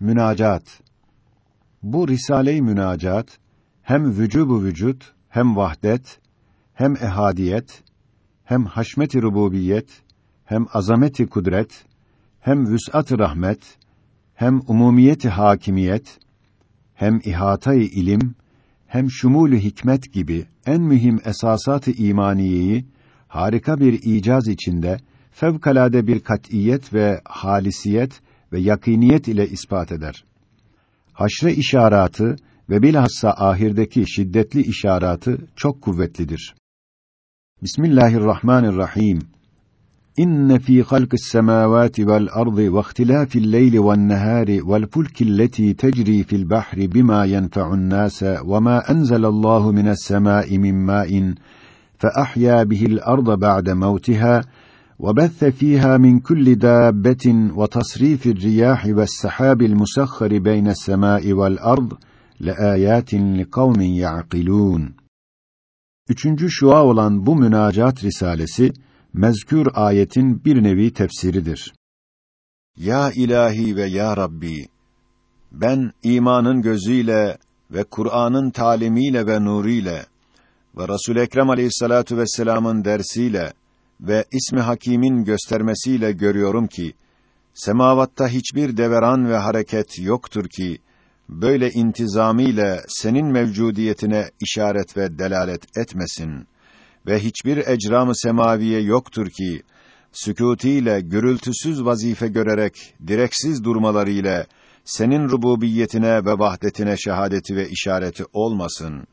Münacat. Bu Risale-i Münacat hem vücubu vücut, hem vahdet, hem ehadiyet, hem haşmet-i rububiyet, hem azameti kudret, hem vüs'at-ı rahmet, hem umumiyeti hakimiyet, hem ihata-i ilim, hem şumul hikmet gibi en mühim esasat-ı imaniyeyi harika bir icaz içinde fevkalade bir kat'iyet ve halisiyet ve yakiniyet ile ispat eder. Haşre işaratı ve bilhassa ahirdeki şiddetli işaratı çok kuvvetlidir. Bismillahirrahmanirrahim. İnne fî halqis semâvâti vel ardı ve ihtilâfil leyli ven nehâri vel fulkilleti tecrî fil bahri bimâ yenfe'un nâse ve mâ enzelallahu mines semâi min mâin fe ahyâ bihil arda ba'de mevtiha وبث فيها من كل دابة وتصريف الرياح والسحاب المسخر بين السماء والأرض لآيات لقوم يعقلون Üçüncü şua olan bu münacat risalesi mezkür ayetin bir nevi tefsiridir. Ya ilahi ve ya Rabbi ben imanın gözüyle ve Kur'an'ın talimiyle ve nuruyla ve Resul Ekrem Aleyhissalatu vesselam'ın dersiyle ve ismi Hakîm'in göstermesiyle görüyorum ki semavatta hiçbir deveran ve hareket yoktur ki böyle intizamiyle senin mevcudiyetine işaret ve delalet etmesin ve hiçbir ecram-ı semaviye yoktur ki sükûtiyle gürültüsüz vazife görerek direksiz durmalarıyla senin rububiyetine ve vahdetine şehadeti ve işareti olmasın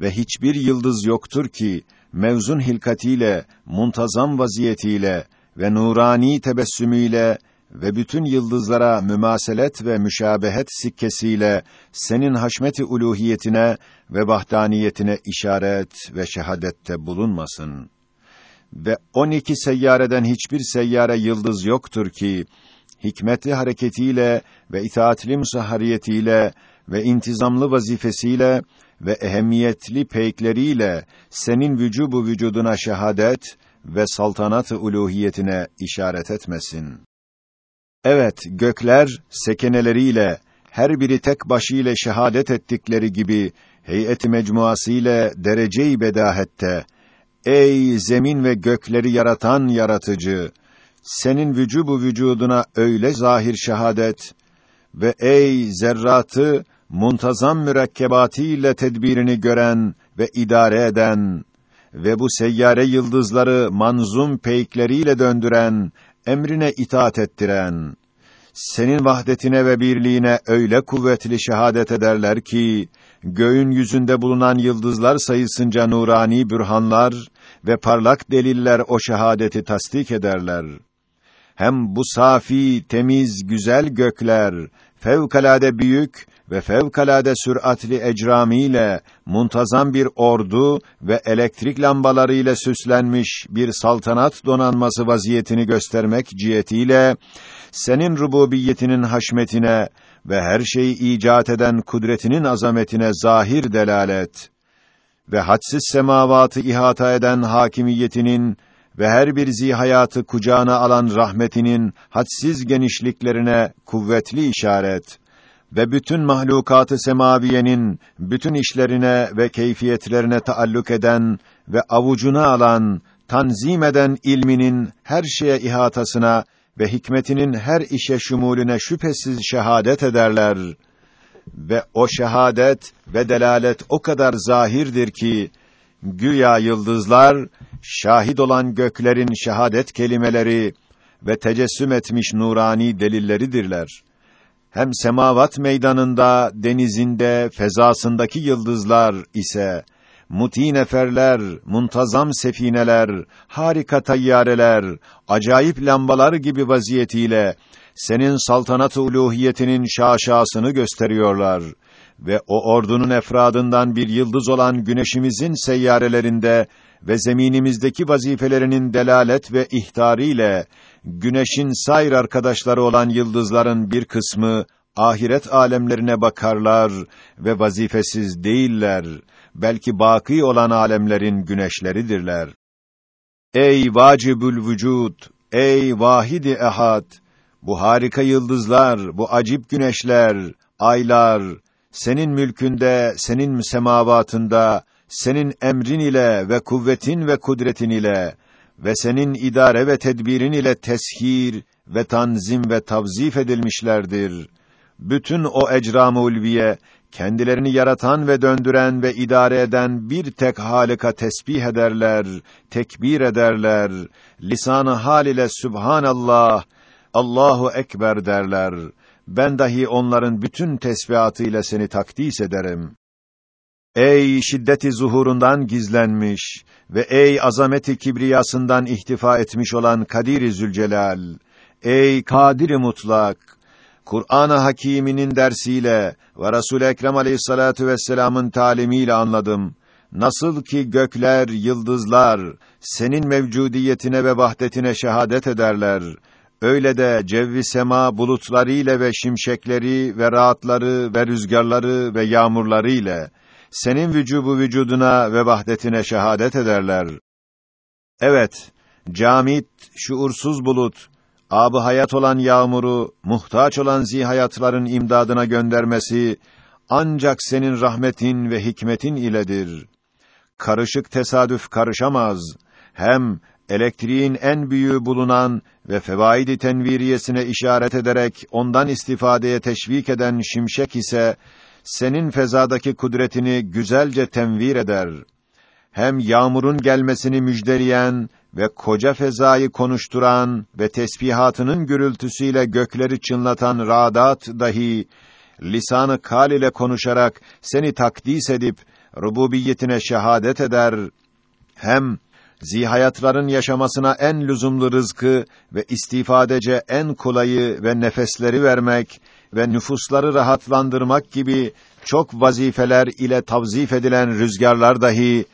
ve hiçbir yıldız yoktur ki mevzun hilkatiyle, muntazam vaziyetiyle ve nurani tebessümüyle ve bütün yıldızlara mümaselet ve müşabehet sikkesiyle senin haşmeti uluhiyetine ve vahdaniyetine işaret ve şehadette bulunmasın. Ve on iki seyyareden hiçbir seyyare yıldız yoktur ki, hikmetli hareketiyle ve itaatli musahariyetiyle ve intizamlı vazifesiyle ve ehemmiyetli peykleriyle senin vücubu vücuduna şehadet ve saltanat-ı uluhiyetine işaret etmesin. Evet, gökler sekeneleriyle her biri tek başıyla şehadet ettikleri gibi heyet-i mecmuası ile derece-i bedahette ey zemin ve gökleri yaratan yaratıcı senin vücubu vücuduna öyle zahir şehadet ve ey zerratı muntazam mürekkebatiyle tedbirini gören ve idare eden ve bu seyyare yıldızları manzum peykleriyle döndüren, emrine itaat ettiren, senin vahdetine ve birliğine öyle kuvvetli şehadet ederler ki, göğün yüzünde bulunan yıldızlar sayısınca nurani bürhanlar ve parlak deliller o şehadeti tasdik ederler. Hem bu safi, temiz, güzel gökler, fevkalade büyük ve fevkalade süratli ecramiyle muntazam bir ordu ve elektrik lambalarıyla süslenmiş bir saltanat donanması vaziyetini göstermek cihetiyle senin rububiyetinin haşmetine ve her şeyi icat eden kudretinin azametine zahir delalet ve hadsiz semavatı ihata eden hakimiyetinin ve her bir zihayatı kucağına alan rahmetinin hadsiz genişliklerine kuvvetli işaret ve bütün mahlukatı semaviyenin bütün işlerine ve keyfiyetlerine taalluk eden ve avucuna alan, tanzim eden ilminin her şeye ihatasına ve hikmetinin her işe şumulüne şüphesiz şehadet ederler. Ve o şehadet ve delalet o kadar zahirdir ki, güya yıldızlar, şahit olan göklerin şehadet kelimeleri ve tecessüm etmiş nurani delilleridirler hem semavat meydanında, denizinde, fezasındaki yıldızlar ise muti neferler, muntazam sefineler, harika tayyareler, acayip lambalar gibi vaziyetiyle senin saltanat-ı uluhiyetinin şaşasını gösteriyorlar ve o ordunun efradından bir yıldız olan güneşimizin seyyarelerinde ve zeminimizdeki vazifelerinin delalet ve ihtariyle güneşin sayr arkadaşları olan yıldızların bir kısmı ahiret alemlerine bakarlar ve vazifesiz değiller. Belki baki olan alemlerin güneşleridirler. Ey vacibül vücud, ey vahidi ehad, bu harika yıldızlar, bu acip güneşler, aylar, senin mülkünde, senin semavatında, senin emrin ile ve kuvvetin ve kudretin ile ve senin idare ve tedbirin ile teshir ve tanzim ve tavzif edilmişlerdir. Bütün o ecram-ı ulviye kendilerini yaratan ve döndüren ve idare eden bir tek Halika tesbih ederler, tekbir ederler. Lisan-ı hal ile Sübhanallah, Allahu ekber derler. Ben dahi onların bütün tesbihatıyla seni takdis ederim. Ey şiddeti zuhurundan gizlenmiş ve ey azameti kibriyasından ihtifa etmiş olan Kadir-i Zülcelal, ey Kadir-i Mutlak, Kur'an-ı Hakîminin dersiyle ve Resul-i Ekrem Aleyhissalatu vesselam'ın talimiyle anladım. Nasıl ki gökler, yıldızlar senin mevcudiyetine ve vahdetine şehadet ederler. Öyle de cevvi sema bulutlarıyla ve şimşekleri ve rahatları ve rüzgarları ve yağmurları ile senin vücubu vücuduna ve vahdetine şehadet ederler. Evet, camit, şuursuz bulut, abı hayat olan yağmuru, muhtaç olan zihayatların imdadına göndermesi, ancak senin rahmetin ve hikmetin iledir. Karışık tesadüf karışamaz. Hem elektriğin en büyüğü bulunan ve fevaidi tenviriyesine işaret ederek ondan istifadeye teşvik eden şimşek ise senin fezadaki kudretini güzelce tenvir eder. Hem yağmurun gelmesini müjdeleyen ve koca fezayı konuşturan ve tesbihatının gürültüsüyle gökleri çınlatan radat dahi lisanı kal ile konuşarak seni takdis edip rububiyetine şehadet eder. Hem zihayatların yaşamasına en lüzumlu rızkı ve istifadece en kolayı ve nefesleri vermek ve nüfusları rahatlandırmak gibi çok vazifeler ile tavzif edilen rüzgarlar dahi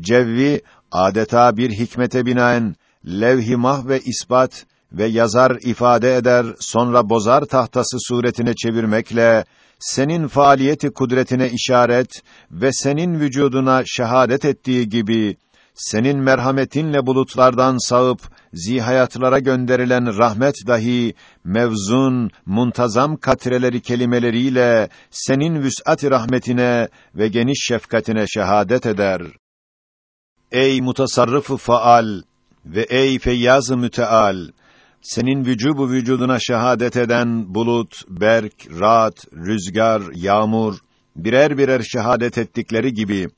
cevvi adeta bir hikmete binaen levh-i mah ve ispat ve yazar ifade eder sonra bozar tahtası suretine çevirmekle senin faaliyeti kudretine işaret ve senin vücuduna şehadet ettiği gibi senin merhametinle bulutlardan sağıp zihayatlara gönderilen rahmet dahi mevzun, muntazam katreleri kelimeleriyle senin vüs'at rahmetine ve geniş şefkatine şehadet eder. Ey mutasarrıf faal ve ey feyyaz müteal senin vücubu vücuduna şehadet eden bulut, berk, rahat, rüzgar, yağmur birer birer şehadet ettikleri gibi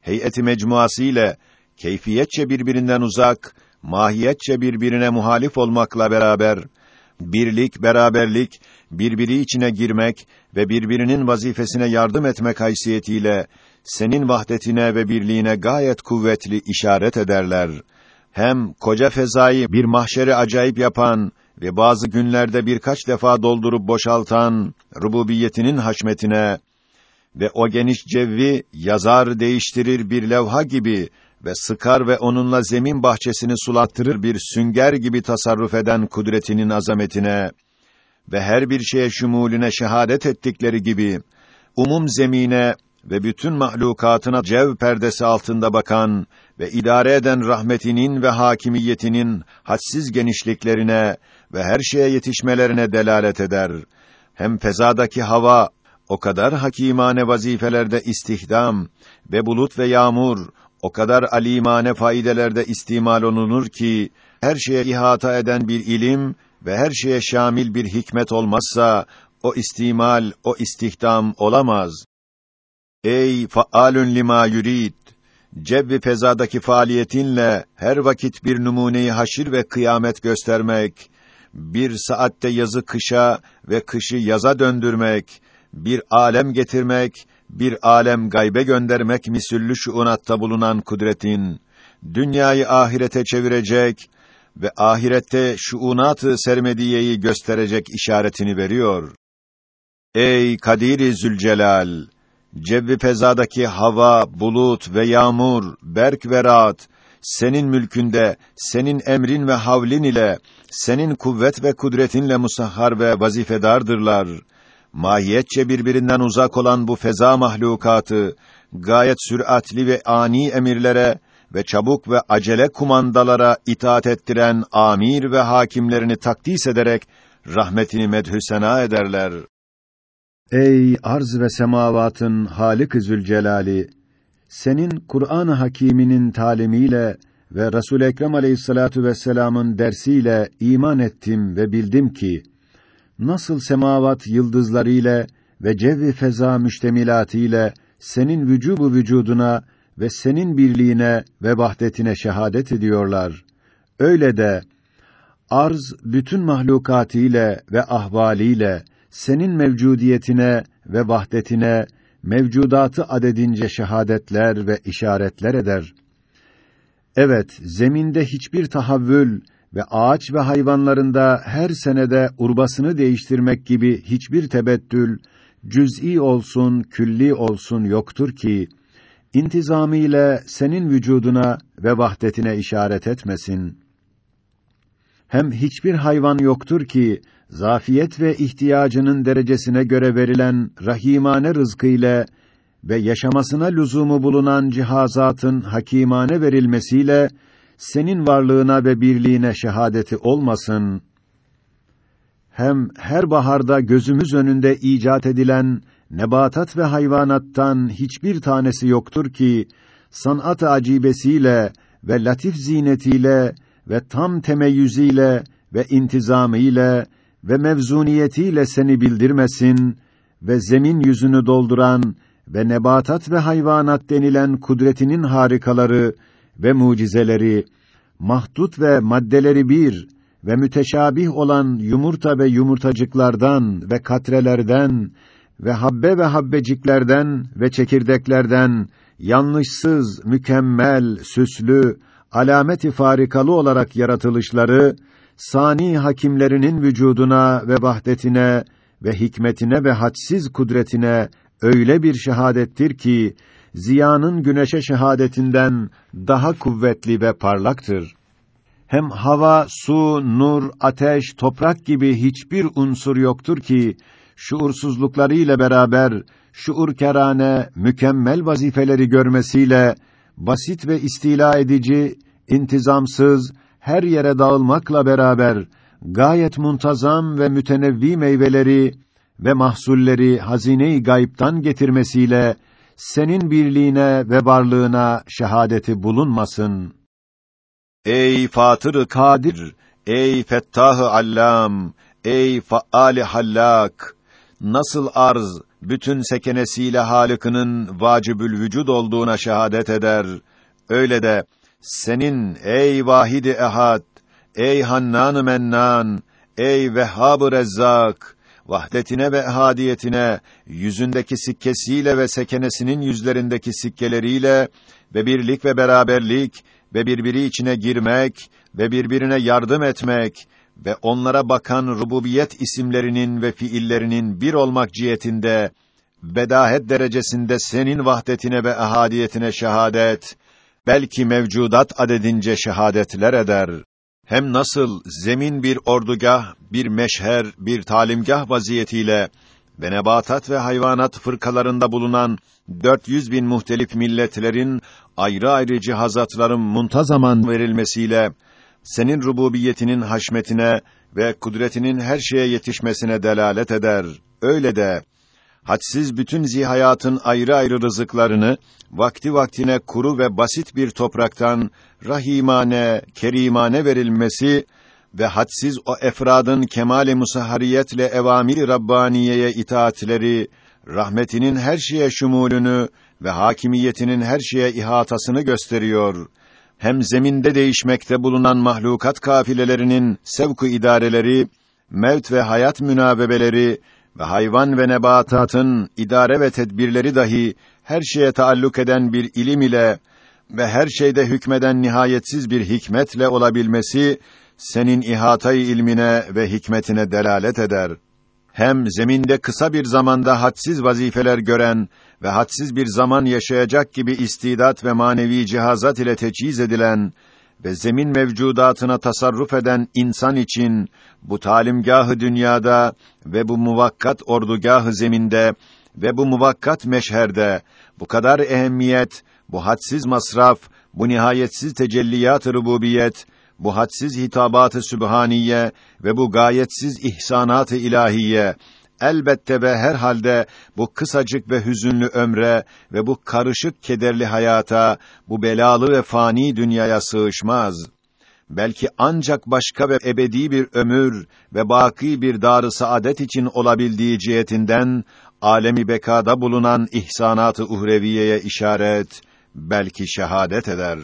heyeti mecmuası ile keyfiyetçe birbirinden uzak, mahiyetçe birbirine muhalif olmakla beraber birlik, beraberlik, birbiri içine girmek ve birbirinin vazifesine yardım etmek haysiyetiyle senin vahdetine ve birliğine gayet kuvvetli işaret ederler. Hem koca fezayı bir mahşeri acayip yapan ve bazı günlerde birkaç defa doldurup boşaltan rububiyetinin haşmetine ve o geniş cevvi yazar değiştirir bir levha gibi ve sıkar ve onunla zemin bahçesini sulattırır bir sünger gibi tasarruf eden kudretinin azametine ve her bir şeye şumulüne şehadet ettikleri gibi umum zemine ve bütün mahlukatına cev perdesi altında bakan ve idare eden rahmetinin ve hakimiyetinin hadsiz genişliklerine ve her şeye yetişmelerine delalet eder. Hem fezadaki hava o kadar hakimane vazifelerde istihdam ve bulut ve yağmur o kadar alimane faydelerde istimal olunur ki her şeye ihata eden bir ilim ve her şeye şamil bir hikmet olmazsa o istimal, o istihdam olamaz. Ey faalün lima yurid cebbi fezadaki faaliyetinle her vakit bir numuneyi haşir ve kıyamet göstermek, bir saatte yazı kışa ve kışı yaza döndürmek, bir alem getirmek bir alem gaybe göndermek misüllü şuunatta bulunan kudretin dünyayı ahirete çevirecek ve ahirette şuunatı sermediyeyi gösterecek işaretini veriyor. Ey Kadir-i Zülcelal, cebbi fezadaki hava, bulut ve yağmur, berk ve rahat, senin mülkünde, senin emrin ve havlin ile, senin kuvvet ve kudretinle musahhar ve vazifedardırlar mahiyetçe birbirinden uzak olan bu feza mahlukatı gayet süratli ve ani emirlere ve çabuk ve acele kumandalara itaat ettiren amir ve hakimlerini takdis ederek rahmetini medhü sena ederler. Ey arz ve semavatın Halik-i Zülcelali! Senin Kur'an-ı Hakîminin talimiyle ve Resul Ekrem Aleyhissalatu vesselam'ın dersiyle iman ettim ve bildim ki nasıl semavat yıldızlarıyla ve cevvi feza müştemilatiyle senin vücubu vücuduna ve senin birliğine ve vahdetine şehadet ediyorlar. Öyle de arz bütün mahlukatıyla ve ahvaliyle senin mevcudiyetine ve vahdetine mevcudatı adedince şehadetler ve işaretler eder. Evet, zeminde hiçbir tahavvül ve ağaç ve hayvanlarında her senede urbasını değiştirmek gibi hiçbir tebettül, cüz'i olsun, külli olsun yoktur ki, intizamiyle senin vücuduna ve vahdetine işaret etmesin. Hem hiçbir hayvan yoktur ki, zafiyet ve ihtiyacının derecesine göre verilen rahimane rızkı ile ve yaşamasına lüzumu bulunan cihazatın hakimane verilmesiyle senin varlığına ve birliğine şehadeti olmasın. Hem her baharda gözümüz önünde icat edilen nebatat ve hayvanattan hiçbir tanesi yoktur ki sanat-ı acibesiyle ve latif zinetiyle ve tam temeyyüzüyle ve intizamıyla ve mevzuniyetiyle seni bildirmesin ve zemin yüzünü dolduran ve nebatat ve hayvanat denilen kudretinin harikaları ve mucizeleri mahdut ve maddeleri bir ve müteşabih olan yumurta ve yumurtacıklardan ve katrelerden ve habbe ve habbeciklerden ve çekirdeklerden yanlışsız, mükemmel, süslü, alameti farikalı olarak yaratılışları sani hakimlerinin vücuduna ve vahdetine ve hikmetine ve hadsiz kudretine öyle bir şehadettir ki ziyanın güneşe şehadetinden daha kuvvetli ve parlaktır. Hem hava, su, nur, ateş, toprak gibi hiçbir unsur yoktur ki şuursuzluklarıyla beraber şuurkerane mükemmel vazifeleri görmesiyle basit ve istila edici, intizamsız, her yere dağılmakla beraber gayet muntazam ve mütenevvi meyveleri ve mahsulleri hazine-i gayiptan getirmesiyle senin birliğine ve varlığına şehadeti bulunmasın. Ey Fatır-ı Kadir, ey Fettah-ı Allam, ey Faal-i Hallak, nasıl arz bütün sekenesiyle Halık'ının vacibül vücud olduğuna şehadet eder, öyle de senin ey Vahid-i Ehad, ey Hannan-ı Mennan, ey Vehhab-ı Rezzak, vahdetine ve ehadiyetine, yüzündeki sikkesiyle ve sekenesinin yüzlerindeki sikkeleriyle ve birlik ve beraberlik ve birbiri içine girmek ve birbirine yardım etmek ve onlara bakan rububiyet isimlerinin ve fiillerinin bir olmak cihetinde bedahet derecesinde senin vahdetine ve ehadiyetine şehadet belki mevcudat adedince şehadetler eder. Hem nasıl zemin bir ordugah, bir meşher, bir talimgah vaziyetiyle ve nebatat ve hayvanat fırkalarında bulunan 400 bin muhtelif milletlerin ayrı ayrı cihazatların muntazaman verilmesiyle senin rububiyetinin haşmetine ve kudretinin her şeye yetişmesine delalet eder. Öyle de hadsiz bütün zihayatın ayrı ayrı rızıklarını vakti vaktine kuru ve basit bir topraktan rahimane, kerimane verilmesi ve hadsiz o efradın kemale musahhariyetle evamiri rabbaniyeye itaatleri rahmetinin her şeye şumulünü ve hakimiyetinin her şeye ihatasını gösteriyor. Hem zeminde değişmekte bulunan mahlukat kafilelerinin sevku idareleri, mevt ve hayat münabebeleri ve hayvan ve nebatatın idare ve tedbirleri dahi her şeye taalluk eden bir ilim ile ve her şeyde hükmeden nihayetsiz bir hikmetle olabilmesi senin ihatayı ilmine ve hikmetine delalet eder. Hem zeminde kısa bir zamanda hadsiz vazifeler gören ve hadsiz bir zaman yaşayacak gibi istidat ve manevi cihazat ile teçhiz edilen ve zemin mevcudatına tasarruf eden insan için bu talimgahı dünyada ve bu muvakkat ordugahı zeminde ve bu muvakkat meşherde bu kadar ehemmiyet, bu hadsiz masraf, bu nihayetsiz tecelliyat-ı rububiyet, bu hadsiz hitabat-ı sübhaniye ve bu gayetsiz ihsanat-ı ilahiye elbette ve herhalde bu kısacık ve hüzünlü ömre ve bu karışık kederli hayata, bu belalı ve fani dünyaya sığışmaz. Belki ancak başka ve ebedi bir ömür ve baki bir dar-ı saadet için olabildiği cihetinden alemi bekada bulunan ihsanat-ı uhreviyeye işaret, belki şehadet eder.